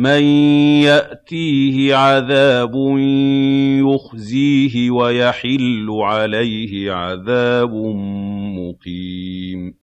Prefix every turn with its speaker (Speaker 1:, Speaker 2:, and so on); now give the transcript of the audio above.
Speaker 1: مَن يَأْتِيهِ عَذَابٌ يُخْزِيهِ وَيَحِلُّ عَلَيْهِ عَذَابٌ مُّقِيمٌ